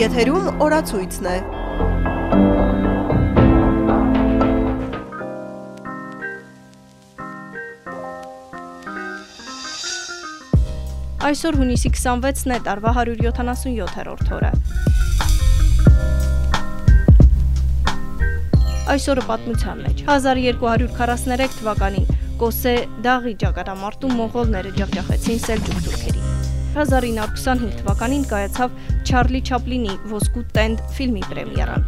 Եթերում օրացույցն է։ Այսօր հունիսի 26-ն է, տարվա 177-րդ օրը։ Այսօրը պատմության մեջ. 1243 թվականին Կոսե Դաղի ճակատամարտում մոնղոլները ջախջախեցին Սելջուկ թուրքերին։ 1925 թվականին կայացավ Չարլի Չապլինի Ոսկու տենդ ֆիլմի պրեմիերան։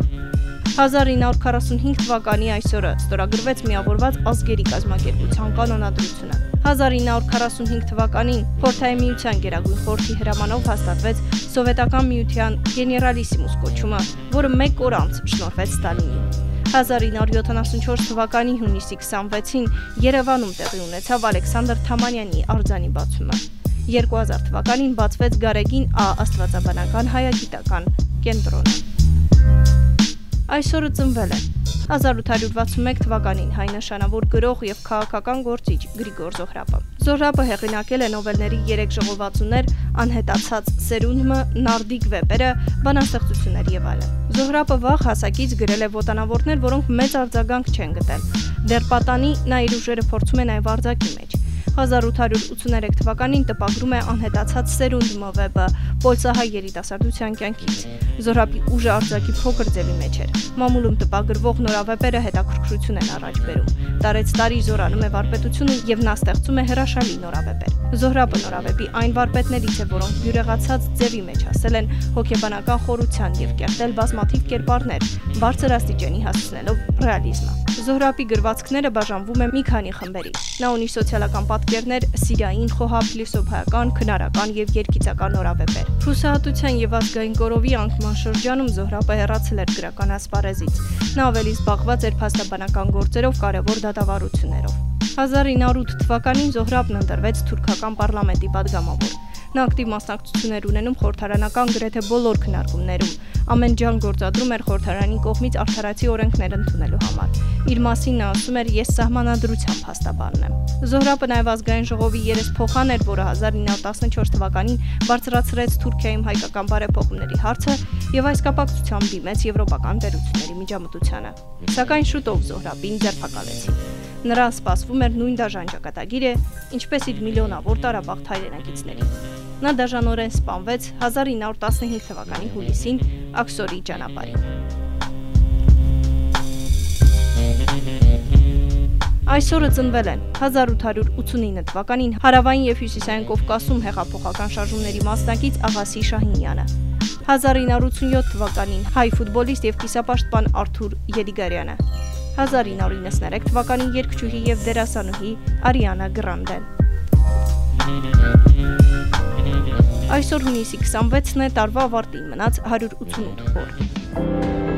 1945 թվականի այսօրը ստորագրվեց միավորված ազգերի կազմակերպության կանոնադրությունը։ 1945 թվականին Ֆորթայի միության գերագույն խորհրդի հրամանով հաստատվեց սովետական միության գեներալիսիմուս կոչումը, որը 1 օր անց շնորհվեց Ստալինին։ 1974 թվականի հունիսի 26-ին Երևանում տեղի ունեցավ Ալեքսանդր Թամանյանի արձանի բացումը։ 2000 թվականին բացվեց Գարեգին Ա աստվածաբանական հայագիտական կենտրոնը։ Այսօրը ծնվել է 1861 թվականին հայ նշանավոր գրող եւ քաղաքական գործիչ Գրիգոր Զոհրաբը։ Զոհրաբը հեղինակել է նովելների 3 ժողովածուներ, անհետացած սերունդը, նարդիկ վեպերը, բանաստեղծություններ եւ այլն։ Զոհրաբը վաղ հասակից գրել է ոտանավորներ, որոնք մեծ արձագանք չեն գտել։ Դեռ պատանի նա իր ուժերը փորձում է նաև արձակի մեջ։ 1883 թվականին տպագրում է անհետացած սերունդ մովեբը Պոլսահայ երիտասարդության կյանքից։ Զորապի ուժը արձակի փոքր ձևի մեջ էր։ Մամուլում տպագրվող նորավեպերը հետաքրքրություն են առաջ բերում։ Տարեց տարի զորանում է վարպետությունը եւ նա ստեղծում է հրաշալի նորավեպեր։ Զոհրաբը նորավեպի այն վարպետներից է, որոնք բյուրեղացած ձևի մեջ հասել են հոգեբանական խորության եւ կերտել բազմաթիվ կերպարներ, բարձր աստիճանի հասցնելով ռեալիզմը։ Զոհրաբի գրվածքները բաժանվում են մի քանի խմբերի։ Նա ունի սոցիալական պատկերներ, սիրային, խոհապ, փիլիսոփայական, քնարական եւ երգիծական նորավեպեր։ Հուսահատության եւ ազգային կորովի անկման շրջանում Զոհրաբը հեռացել էր գրական ասպարեզից։ Նա ավելի զբաղված էր փաստաբանական գործերով, կարևոր դատավարություններով։ 1908 թվականին Զոհրաբն ընտրվեց թուրքական պարլամենտի падգամավոր։ Նա ակտիվ մասնակցություն էր ունենում խորհրդարանական գրեթե բոլոր քննարկումներում։ Ամեն ջան գործադրում էր խորհրդարանի կողմից արդարացի օրենքներ ընդունելու համար։ Իր մասին նա ասում էր՝ «Ես սահմանադրությամբ հաստաբանն եմ»։ Զոհրաբը նաև ազգային ժողովի երեսփոխան էր, որը 1914 թվականին բարձրացրեց Թուրքիայում հայկական բարեփոխումների հարցը եւ այս կապակցությամբ դիմեց եվրոպական դերությունների միջամտությանը։ Սակայն շուտով Զոհրաբին ձերբակալեցին։ Նրան սպասվում էր նույն դաժան ճակատագիրը, ինչպես իր միլիոնավոր տարաբաղ հայրենակիցներին։ Նա դաժանորեն սպանվեց 1915 թվականի հուլիսին Աքսորի ճանապարհին։ Այսօրը ծնվել են 1889 թվականին Հարավային եւ Հյուսիսային Կովկասում հեղափոխական շարժումների մասնակից Աղասի Շահինյանը, 1987 թվականին հայ ֆուտբոլիստ եւ կիսապաշտպան Արթուր Єդիգարյանը, 1993 թվականին երգչուհի եւ դերասանուհի Արիանա Գրանդեն։ Այսօր հունիսի 26-ն է, տարվա ավարտին մնաց 188 օր։